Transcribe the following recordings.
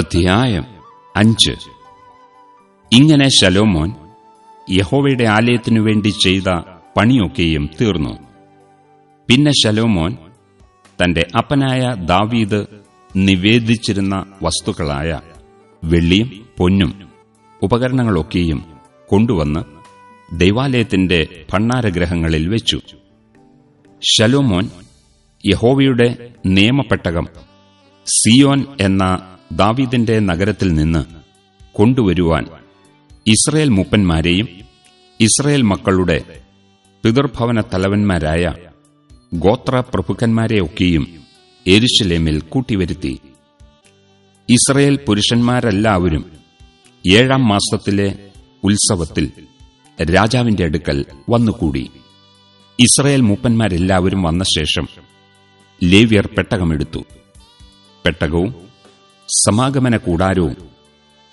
അധ്യായം അഞ്ച്. ഇങ്ങനെ ശലോമോൻ യഹോവയുടെ ആലയത്തിനു വേണ്ടി ചെയ്ത പണിയൊക്കെയും തീർന്നു. പിന്നെ ശലോമോൻ തന്റെ അപ്പനായ ദാവീദ് നിവേദിച്ചിരുന്ന വസ്തുക്കളായ വെള്ളിയും പൊന്നും ഉപകരണങ്ങളൊക്കെയും കൊണ്ടുവന്ന് ദൈവാലയത്തിന്റെ ഭണ്ണാരഗ്രഹങ്ങളിൽ വെച്ചു. ശലോമോൻ യഹോവയുടെ നിയമപ്പെട്ടകം സിയോൻ എന്ന ദാവീദിന്റെ നഗരത്തിൽ നിന്ന് കൊണ്ടുവരുവാൻ ഇസ്രയേൽ മൂപ്പന്മാരെയും ഇസ്രയേൽ മക്കളുടെ പിതൃഭവന തലവന്മാരായ ഗോത്ര പ്രഭുക്കന്മാരെയൊക്കെയും എരുശലേമിൽ കൂട്ടിവരുത്തി. ഇസ്രയേൽ പുരുഷന്മാരെല്ലാവരും ഏഴാം മാസത്തിലെ ഉത്സവത്തിൽ രാജാവിന്റെ അടുക്കൽ വന്നുകൂടി. ഇസ്രയേൽ മൂപ്പന്മാരെല്ലാവരും വന്ന ശേഷം ലേവ്യർ പെട്ടകമെടുത്തു. പെട്ടകവും സമാഗമന കൂടാരവും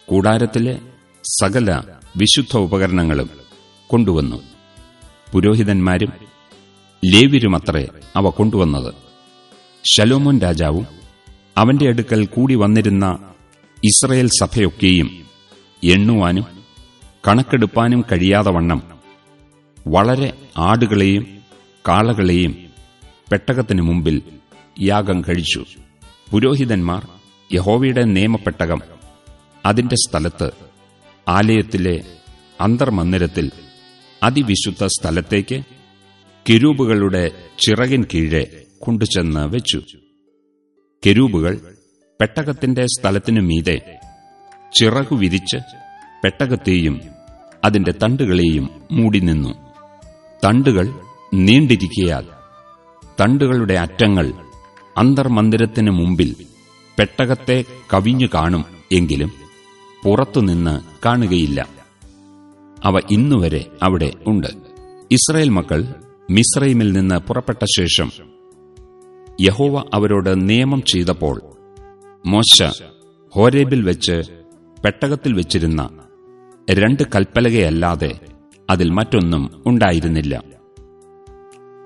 കൂടാരത്തിലെ സകല വിശുദ്ധ ഉപകരണങ്ങളും കൊണ്ടുവന്നു. പുരോഹിതന്മാരും ലേവ്യരുമത്രേ അവ കൊണ്ടുവന്നത്. ശലോമോൻ രാജാവും അവന്റെ അടുക്കൽ കൂടി വന്നിരുന്ന ഇസ്രയേൽ സഭയൊക്കെയും എണ്ണുവാനും കണക്കെടുപ്പാനും കഴിയാതെ വണ്ണം വളരെ ആടുകളെയും കാളകളെയും പെട്ടകത്തിനു മുമ്പിൽ യാഗം കഴിച്ചു. പുരോഹിതന്മാർ യഹോവയുടെ നിയമപ്പെട്ടകം അതിന്റെ സ്ഥലത്ത് ആലയത്തിലെ അന്തർമന്ദിരത്തിൽ അതിവിശുദ്ധ സ്ഥലത്തേക്ക് കെരൂബുകളുടെ ചിറകിൻ കീഴെ കൊണ്ടുചെന്ന് വെച്ചു. കെരൂബുകൾ പെട്ടകത്തിന്റെ സ്ഥലത്തിനു മീതെ ചിറകു വിരിച്ച് പെട്ടകത്തെയും അതിന്റെ തണ്ടുകളെയും മൂടി നിന്നു. തണ്ടുകൾ നീണ്ടിരിക്കയാൽ തണ്ടുകളുടെ അറ്റങ്ങൾ അന്തർമന്ദിരത്തിനു മുമ്പിൽ പെട്ടകത്തെ കവിഞ്ഞു കാണും എങ്കിലും പുറത്തുനിന്ന് കാണുകയില്ല. അവ ഇന്നുവരെ അവിടെ ഉണ്ട്. ഇസ്രായേൽ മക്കൾ മിസ്രൈമിൽ നിന്ന് പുറപ്പെട്ട ശേഷം യഹോവ അവരോട് നിയമം ചെയ്തപ്പോൾ മോശ ഹോരേബിൽ വെച്ച് പെട്ടകത്തിൽ വെച്ചിരുന്ന രണ്ട് കൽപ്പലകയല്ലാതെ അതിൽ മറ്റൊന്നും ഉണ്ടായിരുന്നില്ല.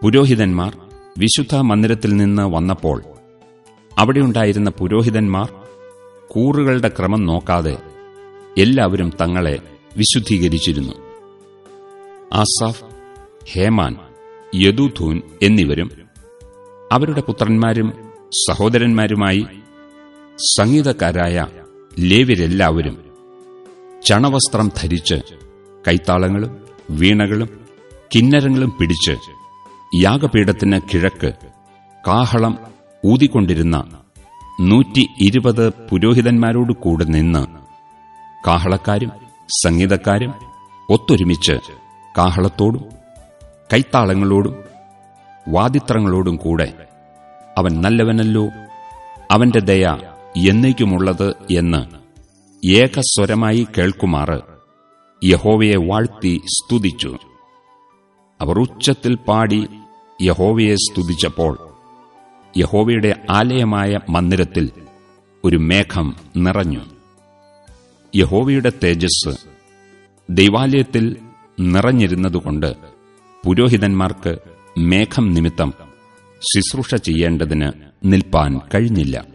പുരോഹിതന്മാർ വിശുദ്ധ മന്ദിരത്തിൽ നിന്ന് വന്നപ്പോൾ അവിടെയുണ്ടായിരുന്ന പുരോഹിതന്മാർ കൂറുകളുടെ ക്രമം നോക്കാതെ എല്ലാവരും തങ്ങളെ വിശുദ്ധീകരിച്ചിരുന്നു. ആസാഫ് ഹേമാൻ യദുധൂൻ എന്നിവരും അവരുടെ പുത്രന്മാരും സഹോദരന്മാരുമായി സംഗീതക്കാരായ ലേവ്യരെല്ലാവരും ചണവസ്ത്രം ധരിച്ച് കൈത്താളങ്ങളും വീണകളും കിന്നരങ്ങളും പിടിച്ച് യാഗപീഠത്തിന് കിഴക്ക് കാഹളം ഊതിക്കൊണ്ടിരുന്ന നൂറ്റി ഇരുപത് പുരോഹിതന്മാരോട് കൂടെ നിന്ന് കാഹളക്കാരും സംഗീതക്കാരും ഒത്തൊരുമിച്ച് കാഹളത്തോടും കൈത്താളങ്ങളോടും വാദിത്രങ്ങളോടും കൂടെ അവൻ നല്ലവനല്ലോ അവന്റെ ദയ എന്നേക്കുമുള്ളത് എന്ന് ഏകസ്വരമായി കേൾക്കുമാറ് യഹോവയെ വാഴ്ത്തി സ്തുതിച്ചു. അവർ ഉച്ചത്തിൽ പാടി യഹോവയെ സ്തുതിച്ചപ്പോൾ യഹോവയുടെ ആലയമായ മന്ദിരത്തിൽ ഒരു മേഘം നിറഞ്ഞു. യഹോവയുടെ തേജസ് ദൈവാലയത്തിൽ നിറഞ്ഞിരുന്നതുകൊണ്ട് പുരോഹിതന്മാർക്ക് മേഘം നിമിത്തം ശുശ്രൂഷ ചെയ്യേണ്ടതിന് നിൽപ്പാൻ കഴിഞ്ഞില്ല.